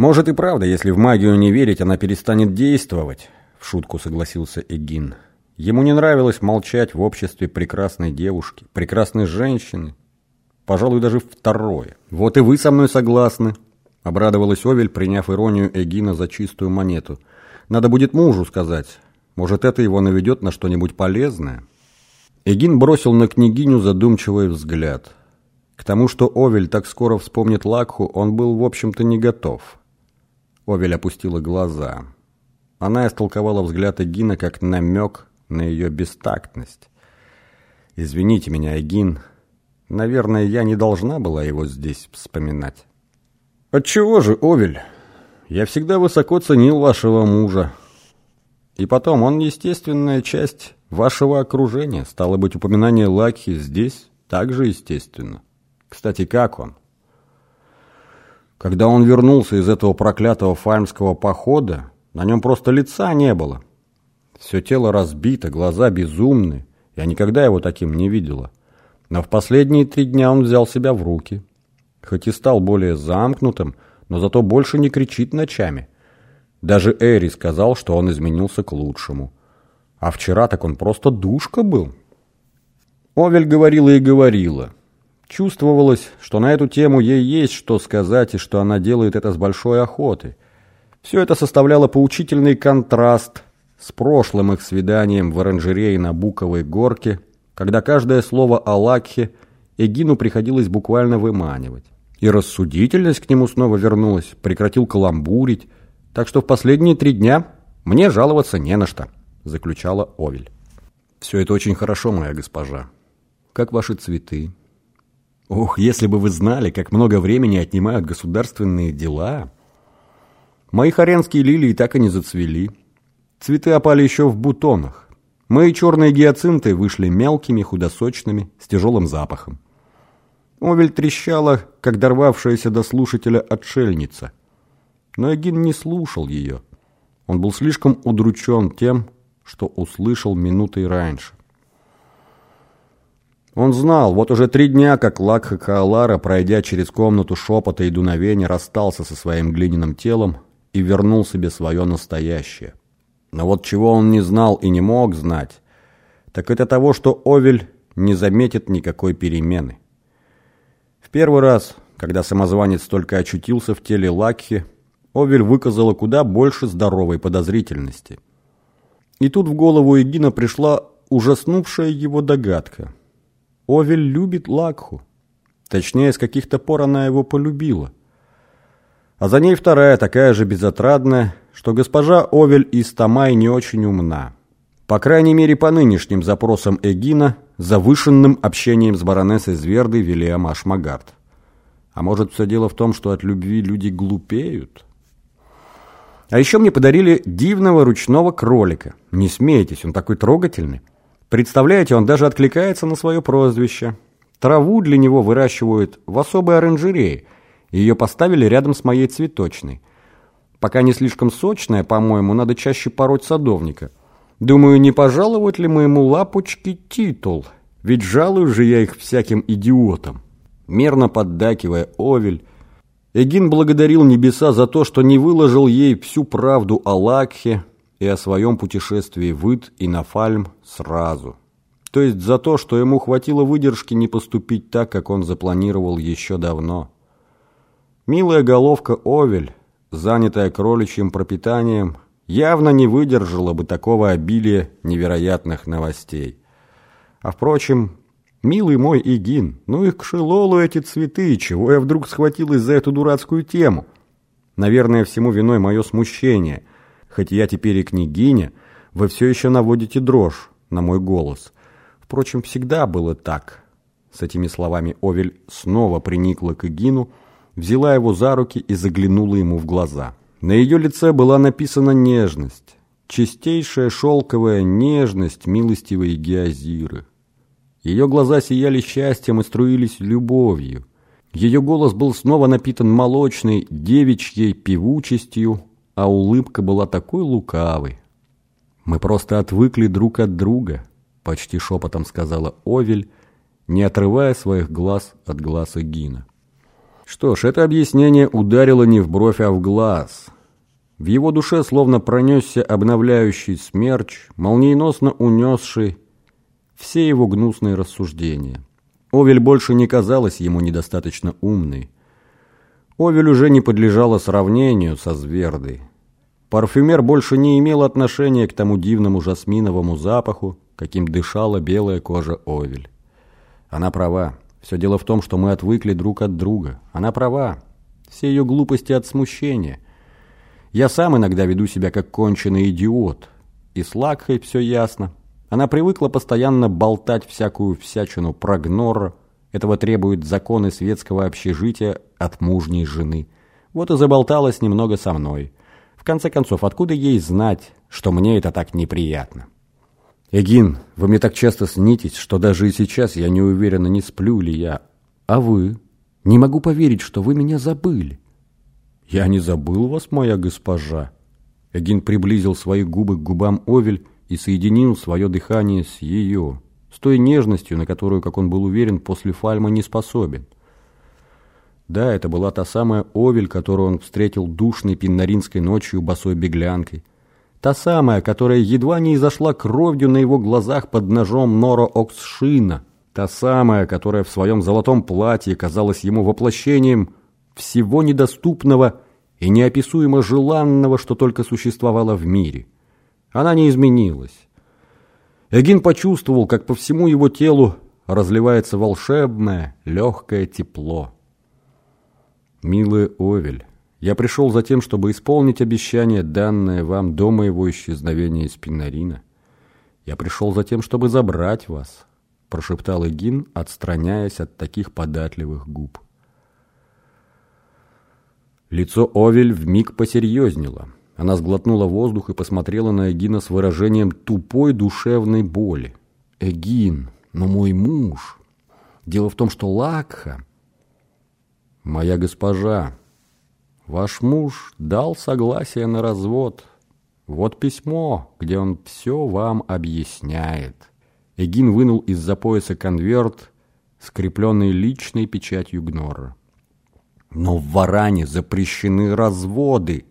«Может и правда, если в магию не верить, она перестанет действовать», — в шутку согласился Эгин. Ему не нравилось молчать в обществе прекрасной девушки, прекрасной женщины. Пожалуй, даже второе. «Вот и вы со мной согласны», — обрадовалась Овель, приняв иронию Эгина за чистую монету. «Надо будет мужу сказать. Может, это его наведет на что-нибудь полезное?» Эгин бросил на княгиню задумчивый взгляд. К тому, что Овель так скоро вспомнит Лакху, он был, в общем-то, не готов. Овель опустила глаза. Она истолковала взгляд Эгина как намек на ее бестактность. «Извините меня, Эгин. Наверное, я не должна была его здесь вспоминать». «Отчего же, Овель? Я всегда высоко ценил вашего мужа. И потом, он естественная часть вашего окружения. Стало быть, упоминание Лакхи здесь также естественно. Кстати, как он?» Когда он вернулся из этого проклятого фармского похода, на нем просто лица не было. Все тело разбито, глаза безумны. Я никогда его таким не видела. Но в последние три дня он взял себя в руки. Хоть и стал более замкнутым, но зато больше не кричит ночами. Даже Эри сказал, что он изменился к лучшему. А вчера так он просто душка был. Овель говорила и говорила. Чувствовалось, что на эту тему ей есть что сказать и что она делает это с большой охотой. Все это составляло поучительный контраст с прошлым их свиданием в оранжерее на Буковой горке, когда каждое слово о Лакхе Эгину приходилось буквально выманивать. И рассудительность к нему снова вернулась, прекратил каламбурить, так что в последние три дня мне жаловаться не на что, заключала Овель. Все это очень хорошо, моя госпожа. Как ваши цветы? Ох, если бы вы знали, как много времени отнимают государственные дела. Мои хоренские лилии так и не зацвели. Цветы опали еще в бутонах. Мои черные гиацинты вышли мелкими, худосочными, с тяжелым запахом. Овель трещала, как дорвавшаяся до слушателя отшельница. Но Эгин не слушал ее. Он был слишком удручен тем, что услышал минутой раньше. Он знал, вот уже три дня, как Лакха Каалара, пройдя через комнату шепота и дуновения, расстался со своим глиняным телом и вернул себе свое настоящее. Но вот чего он не знал и не мог знать, так это того, что Овель не заметит никакой перемены. В первый раз, когда самозванец только очутился в теле Лакхи, Овель выказала куда больше здоровой подозрительности. И тут в голову Эгина пришла ужаснувшая его догадка. Овель любит Лакху. Точнее, с каких-то пор она его полюбила. А за ней вторая, такая же безотрадная, что госпожа Овель из Тамай не очень умна. По крайней мере, по нынешним запросам Эгина, завышенным общением с баронессой Звердой Вильям Ашмагард. А может, все дело в том, что от любви люди глупеют? А еще мне подарили дивного ручного кролика. Не смейтесь, он такой трогательный. Представляете, он даже откликается на свое прозвище. Траву для него выращивают в особой оранжерее. Ее поставили рядом с моей цветочной. Пока не слишком сочная, по-моему, надо чаще пороть садовника. Думаю, не пожаловать ли моему лапочке титул? Ведь жалую же я их всяким идиотам. Мерно поддакивая Овель, Эгин благодарил небеса за то, что не выложил ей всю правду о Лакхе и о своем путешествии в Ид и на Фальм сразу. То есть за то, что ему хватило выдержки не поступить так, как он запланировал еще давно. Милая головка Овель занятая кроличьим пропитанием, явно не выдержала бы такого обилия невероятных новостей. А впрочем, милый мой Игин, ну их к шелолу эти цветы, чего я вдруг схватилась за эту дурацкую тему? Наверное, всему виной мое смущение. Хоть я теперь и княгиня, вы все еще наводите дрожь на мой голос. Впрочем, всегда было так. С этими словами Овель снова приникла к Игину, взяла его за руки и заглянула ему в глаза. На ее лице была написана нежность, чистейшая шелковая нежность милостивой Геозиры. Ее глаза сияли счастьем и струились любовью. Ее голос был снова напитан молочной, девичьей певучестью, а улыбка была такой лукавой. «Мы просто отвыкли друг от друга», — почти шепотом сказала Овель, не отрывая своих глаз от глаз Эгина. Что ж, это объяснение ударило не в бровь, а в глаз. В его душе словно пронесся обновляющий смерч, молниеносно унесший все его гнусные рассуждения. Овель больше не казалась ему недостаточно умной. Овель уже не подлежала сравнению со Звердой. Парфюмер больше не имел отношения к тому дивному жасминовому запаху, каким дышала белая кожа Овель. Она права. Все дело в том, что мы отвыкли друг от друга. Она права. Все ее глупости от смущения. Я сам иногда веду себя как конченый идиот. И с Лакхой все ясно. Она привыкла постоянно болтать всякую всячину про Гнорра. Этого требуют законы светского общежития от мужней жены. Вот и заболталась немного со мной. В конце концов, откуда ей знать, что мне это так неприятно? «Эгин, вы мне так часто снитесь, что даже и сейчас я не уверена, не сплю ли я. А вы? Не могу поверить, что вы меня забыли». «Я не забыл вас, моя госпожа». Эгин приблизил свои губы к губам Овель и соединил свое дыхание с ее, с той нежностью, на которую, как он был уверен, после Фальма не способен. Да, это была та самая Овель, которую он встретил душной пиннаринской ночью босой беглянкой, Та самая, которая едва не изошла кровью на его глазах под ножом Нора Оксшина. Та самая, которая в своем золотом платье казалась ему воплощением всего недоступного и неописуемо желанного, что только существовало в мире. Она не изменилась. Эгин почувствовал, как по всему его телу разливается волшебное, легкое тепло. «Милая Овель, я пришел за тем, чтобы исполнить обещание, данное вам до моего исчезновения из Пинарина. Я пришел за тем, чтобы забрать вас, прошептал Эгин, отстраняясь от таких податливых губ. Лицо Овель вмиг посерьезнело. Она сглотнула воздух и посмотрела на Эгина с выражением тупой душевной боли. «Эгин, но мой муж...» Дело в том, что Лакха... «Моя госпожа», Ваш муж дал согласие на развод. Вот письмо, где он все вам объясняет. Эгин вынул из-за пояса конверт, скрепленный личной печатью Гнора. Но в Варане запрещены разводы.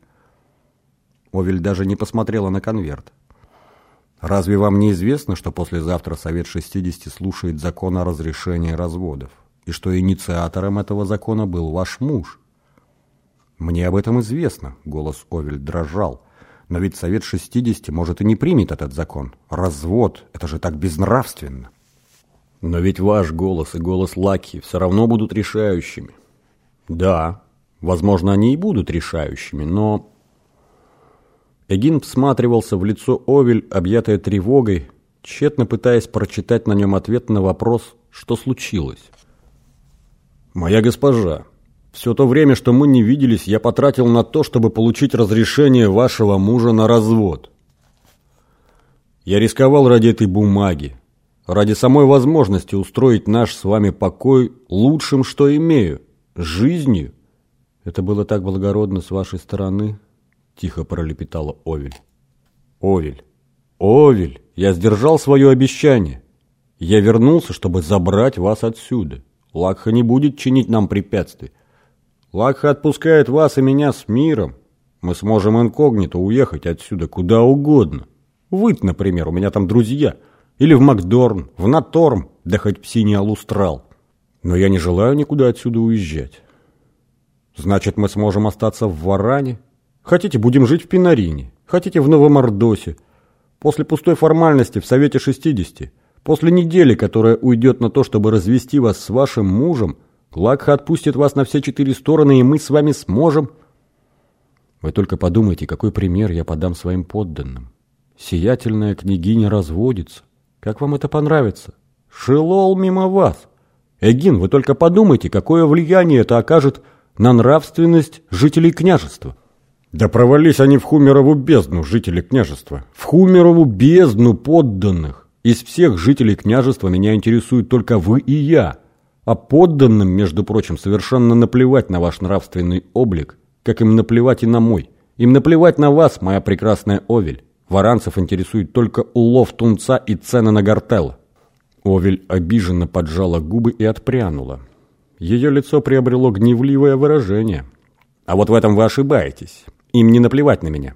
Овель даже не посмотрела на конверт. Разве вам не известно, что послезавтра Совет 60 слушает закон о разрешении разводов, и что инициатором этого закона был ваш муж? «Мне об этом известно», — голос Овель дрожал. «Но ведь Совет 60 может и не примет этот закон. Развод — это же так безнравственно». «Но ведь ваш голос и голос Лаки все равно будут решающими». «Да, возможно, они и будут решающими, но...» Эгин всматривался в лицо Овель, объятое тревогой, тщетно пытаясь прочитать на нем ответ на вопрос, что случилось. «Моя госпожа, все то время, что мы не виделись, я потратил на то, чтобы получить разрешение вашего мужа на развод. Я рисковал ради этой бумаги, ради самой возможности устроить наш с вами покой лучшим, что имею, жизнью. Это было так благородно с вашей стороны, тихо пролепетала Овель. Овель, Овель, я сдержал свое обещание. Я вернулся, чтобы забрать вас отсюда. Лакха не будет чинить нам препятствий. Лакха отпускает вас и меня с миром. Мы сможем инкогнито уехать отсюда куда угодно. Выть, например, у меня там друзья. Или в Макдорн, в Наторм, да хоть в Синий Алустрал. Но я не желаю никуда отсюда уезжать. Значит, мы сможем остаться в Варане? Хотите, будем жить в Пинарине? Хотите, в Новомордосе? После пустой формальности в Совете 60? После недели, которая уйдет на то, чтобы развести вас с вашим мужем – Лакха отпустит вас на все четыре стороны, и мы с вами сможем... Вы только подумайте, какой пример я подам своим подданным. Сиятельная княгиня разводится. Как вам это понравится? Шелол мимо вас. Эгин, вы только подумайте, какое влияние это окажет на нравственность жителей княжества. Да провались они в Хумерову бездну, жители княжества. В Хумерову бездну подданных. Из всех жителей княжества меня интересуют только вы и я. А подданным, между прочим, совершенно наплевать на ваш нравственный облик, как им наплевать и на мой. Им наплевать на вас, моя прекрасная Овель. Варанцев интересует только улов тунца и цены на гортел. Овель обиженно поджала губы и отпрянула. Ее лицо приобрело гневливое выражение. «А вот в этом вы ошибаетесь. Им не наплевать на меня.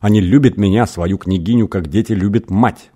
Они любят меня, свою княгиню, как дети любят мать.